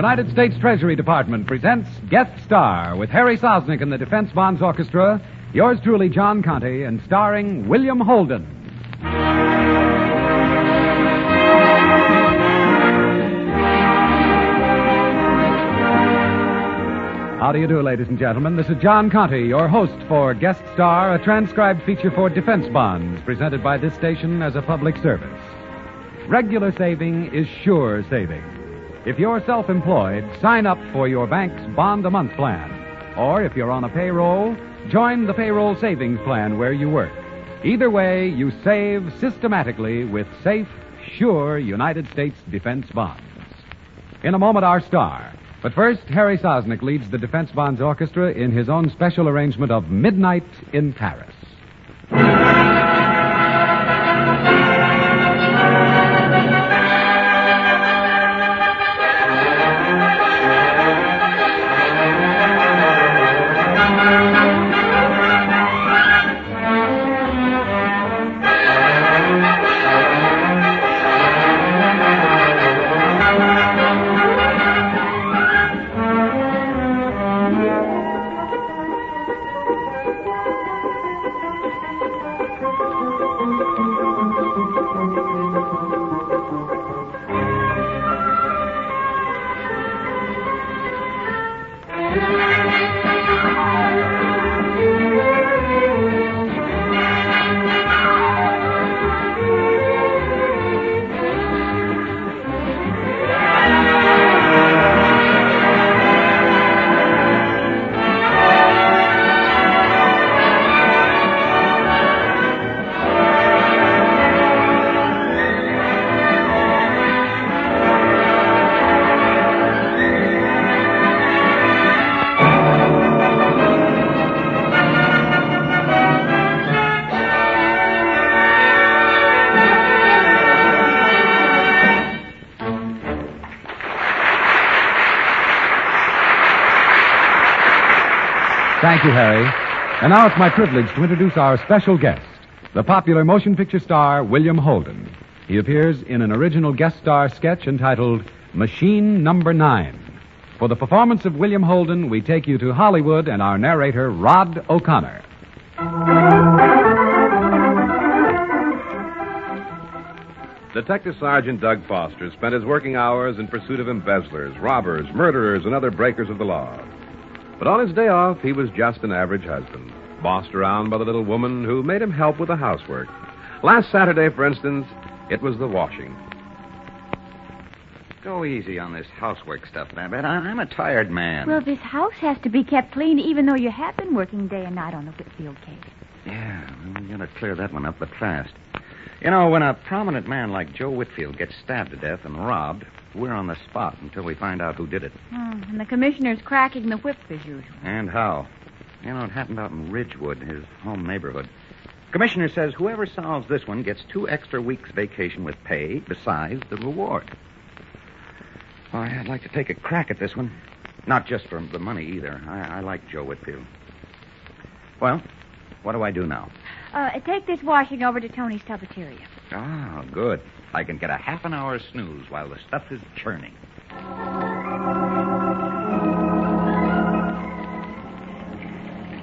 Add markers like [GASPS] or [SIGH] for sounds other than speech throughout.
United States Treasury Department presents Guest Star with Harry Sosnik and the Defense Bonds Orchestra, yours truly, John Conte, and starring William Holden. How do you do, ladies and gentlemen? This is John Conte, your host for Guest Star, a transcribed feature for defense bonds presented by this station as a public service. Regular saving is sure saving. If you're self employed, sign up for your bank's Bond a Month plan. Or if you're on a payroll, join the payroll savings plan where you work. Either way, you save systematically with safe, sure United States defense bonds. In a moment, our star. But first, Harry Sosnik leads the Defense Bonds Orchestra in his own special arrangement of Midnight in Paris. Thank you, Harry. And now it's my privilege to introduce our special guest, the popular motion picture star William Holden. He appears in an original guest star sketch entitled Machine Number Nine. For the performance of William Holden, we take you to Hollywood and our narrator, Rod O'Connor. Detective Sergeant Doug Foster spent his working hours in pursuit of embezzlers, robbers, murderers, and other breakers of the law. But on his day off, he was just an average husband, bossed around by the little woman who made him help with the housework. Last Saturday, for instance, it was the washing. Go easy on this housework stuff, Babette. I- I'm a tired man. Well, this house has to be kept clean even though you have been working day and night on the Whitfield case. Yeah, we gotta clear that one up, but fast. You know, when a prominent man like Joe Whitfield gets stabbed to death and robbed, we're on the spot until we find out who did it Oh, and the commissioner's cracking the whip as usual. and how. You know, it happened out in Ridgewood, his home neighborhood. Commissioner says whoever solves this one gets two extra weeks vacation with pay besides the reward. Well, I'd like to take a crack at this one. Not just for the money either. I, I like Joe Whitfield. Well, what do I do now? Uh, take this washing over to Tony's cafeteria. Ah, good. I can get a half an hour snooze while the stuff is churning.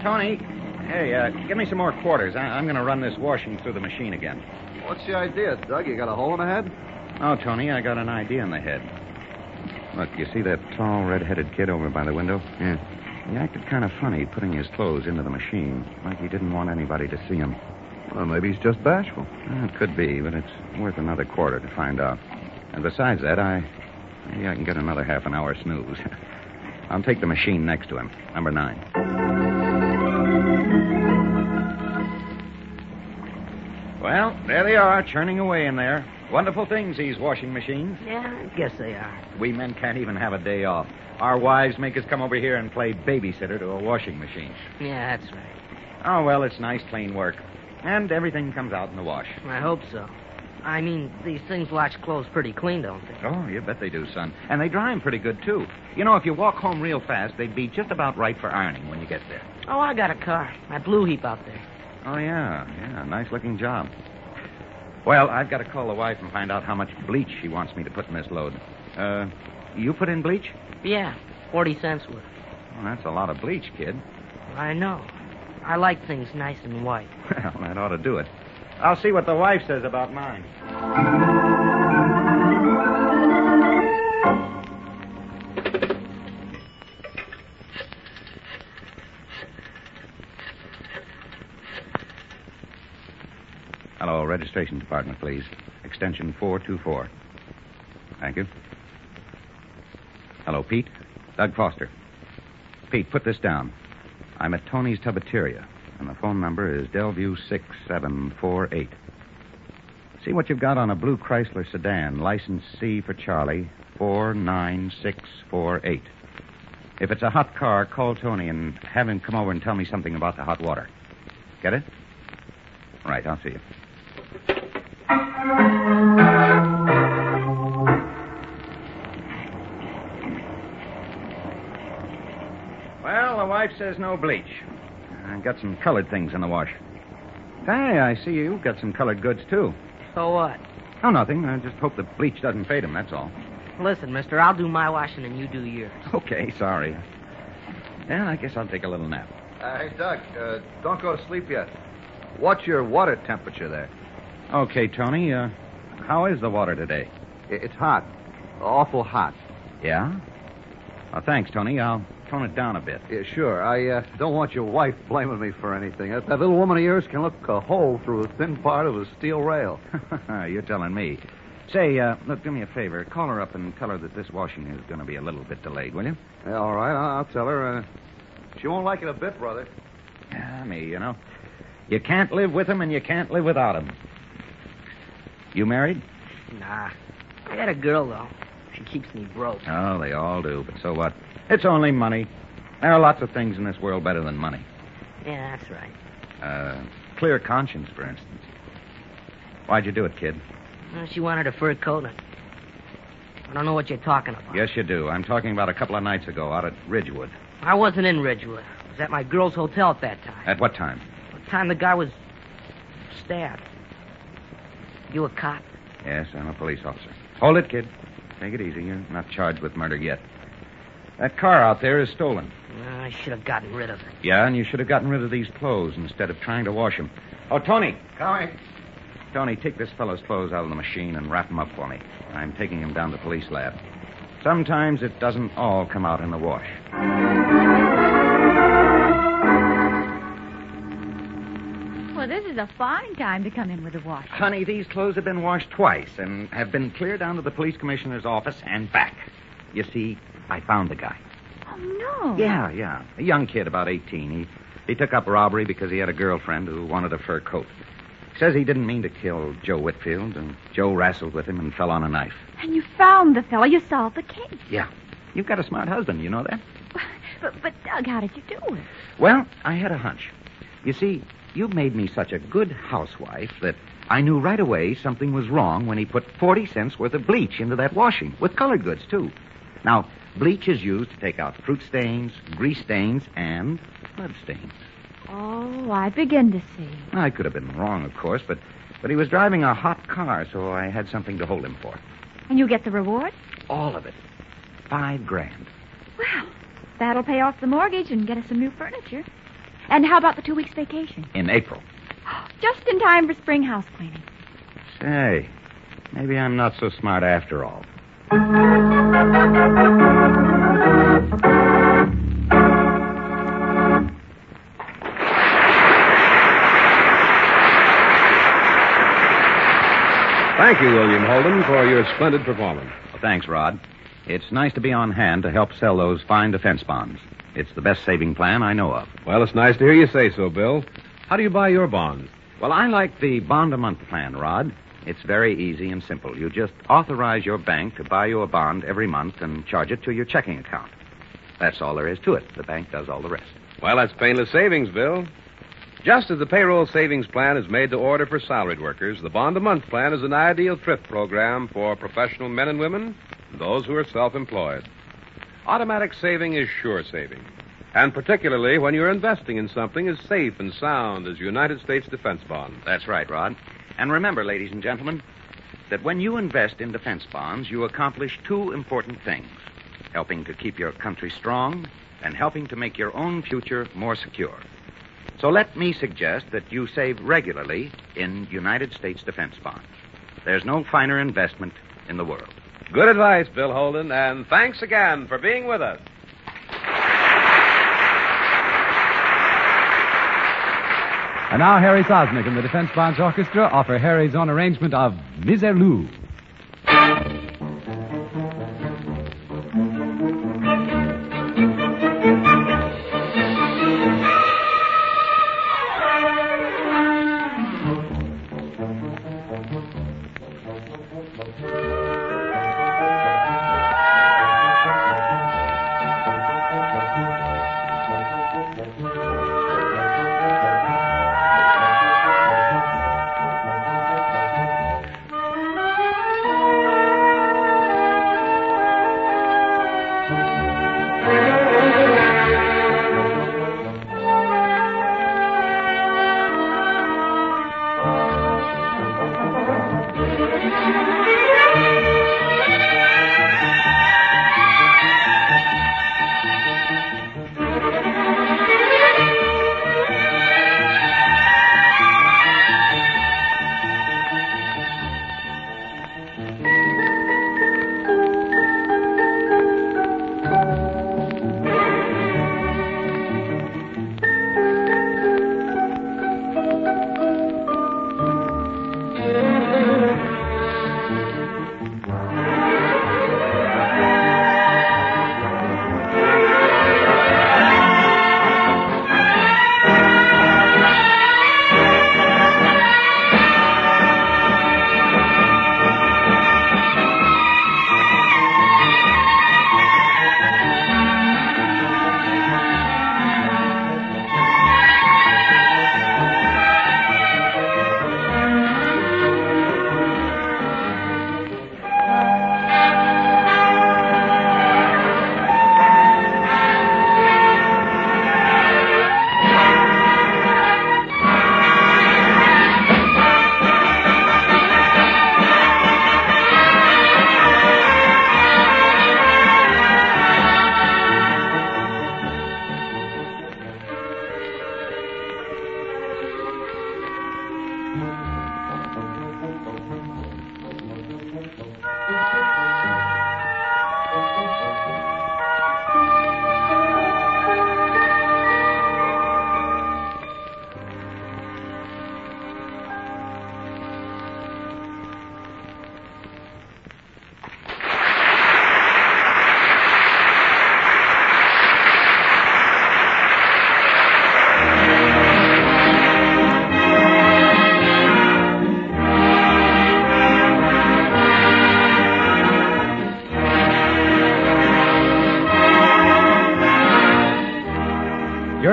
Tony, hey, uh, give me some more quarters. I- I'm going to run this washing through the machine again. What's the idea, Doug? You got a hole in the head? Oh, Tony, I got an idea in the head. Look, you see that tall, red-headed kid over by the window? Yeah. He acted kind of funny putting his clothes into the machine, like he didn't want anybody to see him. Well, maybe he's just bashful. Well, it could be, but it's worth another quarter to find out. And besides that, I maybe I can get another half an hour snooze. [LAUGHS] I'll take the machine next to him, number nine. Well, there they are, churning away in there. Wonderful things, these washing machines. Yeah, I guess they are. We men can't even have a day off. Our wives make us come over here and play babysitter to a washing machine. Yeah, that's right. Oh, well, it's nice, clean work. And everything comes out in the wash. I hope so. I mean, these things wash clothes pretty clean, don't they? Oh, you bet they do, son. And they dry 'em pretty good, too. You know, if you walk home real fast, they'd be just about right for ironing when you get there. Oh, I got a car. My blue heap out there. Oh, yeah. Yeah, nice looking job. Well, I've got to call the wife and find out how much bleach she wants me to put in this load. Uh, You put in bleach? Yeah, 40 cents worth. Well, that's a lot of bleach, kid. I know. I like things nice and white. Well, that ought to do it. I'll see what the wife says about mine. Hello, registration department, please. Extension 424. Thank you. Hello, Pete. Doug Foster. Pete, put this down. I'm at Tony's Tubateria, and the phone number is Delview 6748. See what you've got on a blue Chrysler sedan, license C for Charlie, 49648. If it's a hot car, call Tony and have him come over and tell me something about the hot water. Get it? Right, I'll see you. Well, the wife says no bleach. I got some colored things in the wash. Hey, I see you've got some colored goods, too. So what? Oh, nothing. I just hope the bleach doesn't fade them, that's all. Listen, mister, I'll do my washing and you do yours. Okay, sorry. Yeah, I guess I'll take a little nap. Uh, hey, Doug, uh, don't go to sleep yet. What's your water temperature there? Okay, Tony, uh, how is the water today? It's hot. Awful hot. Yeah? Oh, thanks, Tony. I'll tone it down a bit. Yeah, sure. I uh, don't want your wife blaming me for anything. That, that little woman of yours can look a hole through a thin part of a steel rail. [LAUGHS] You're telling me. Say, uh, look, do me a favor. Call her up and tell her that this washing is going to be a little bit delayed, will you? yeah, all right, I'll, I'll tell her. Uh, she won't like it a bit, brother. Yeah, me, you know. You can't live with him and you can't live without him. You married? Nah. I got a girl, though. She keeps me broke. Oh, they all do, but so what? It's only money. There are lots of things in this world better than money. Yeah, that's right. Uh, clear conscience, for instance. Why'd you do it, kid? Uh, she wanted a fur coat. I don't know what you're talking about. Yes, you do. I'm talking about a couple of nights ago out at Ridgewood. I wasn't in Ridgewood. I was at my girl's hotel at that time. At what time? The time the guy was stabbed. You a cop? Yes, I'm a police officer. Hold it, kid. Take it easy. You're not charged with murder yet. That car out there is stolen. I should have gotten rid of it. Yeah, and you should have gotten rid of these clothes instead of trying to wash them. Oh, Tony. Coming. Tony, take this fellow's clothes out of the machine and wrap them up for me. I'm taking him down to the police lab. Sometimes it doesn't all come out in the wash. Well, this is a fine time to come in with a wash. Honey, these clothes have been washed twice and have been cleared down to the police commissioner's office and back. You see, I found the guy. Oh, no. Yeah, yeah. A young kid, about 18. He, he took up robbery because he had a girlfriend who wanted a fur coat. Says he didn't mean to kill Joe Whitfield, and Joe wrestled with him and fell on a knife. And you found the fellow. You solved the case. Yeah. You've got a smart husband, you know that? [LAUGHS] But, but Doug, how did you do it? Well, I had a hunch. You see, you made me such a good housewife that I knew right away something was wrong when he put 40 cents worth of bleach into that washing, with colored goods, too. Now, bleach is used to take out fruit stains, grease stains, and blood stains. Oh, I begin to see. I could have been wrong, of course, but, but he was driving a hot car, so I had something to hold him for. And you get the reward? All of it. Five grand. Well, that'll pay off the mortgage and get us some new furniture. And how about the two weeks vacation? In April. [GASPS] Just in time for spring house cleaning. Say, maybe I'm not so smart after all. Thank you, William Holden, for your splendid performance. Well, thanks, Rod. It's nice to be on hand to help sell those fine defense bonds. It's the best saving plan I know of. Well, it's nice to hear you say so, Bill. How do you buy your bonds? Well, I like the bond a month plan, Rod. It's very easy and simple. You just authorize your bank to buy you a bond every month and charge it to your checking account. That's all there is to it. The bank does all the rest. Well, that's painless savings, Bill. Just as the payroll savings plan is made to order for salaried workers, the bond a month plan is an ideal thrift program for professional men and women those who are self employed. Automatic saving is sure saving. And particularly when you're investing in something as safe and sound as United States defense bonds. That's right, Rod. And remember, ladies and gentlemen, that when you invest in defense bonds, you accomplish two important things. helping to keep your country strong and helping to make your own future more secure. So let me suggest that you save regularly in United States defense bonds. There's no finer investment in the world. Good advice, Bill Holden, and thanks again for being with us. And now Harry Sosnik and the Defense Bonds Orchestra offer Harry's own arrangement of Miserlou.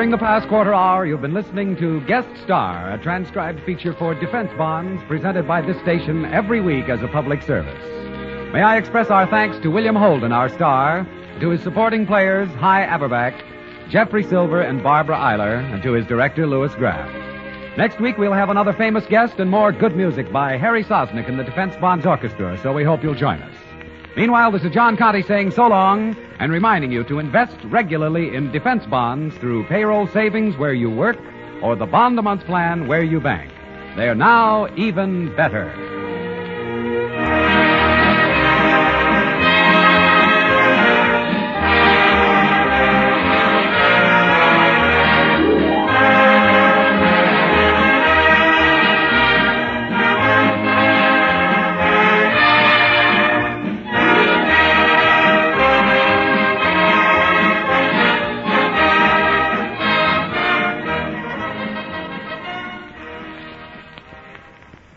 During the past quarter hour, you've been listening to Guest Star, a transcribed feature for defense bonds presented by this station every week as a public service. May I express our thanks to William Holden, our star, to his supporting players, Hy Averback, Jeffrey Silver, and Barbara Eiler, and to his director, Louis Graff. Next week, we'll have another famous guest and more good music by Harry Sosnik and the Defense Bonds Orchestra, so we hope you'll join us. Meanwhile, this is John Conte saying so long and reminding you to invest regularly in defense bonds through payroll savings where you work or the bond a month plan where you bank. They're now even better.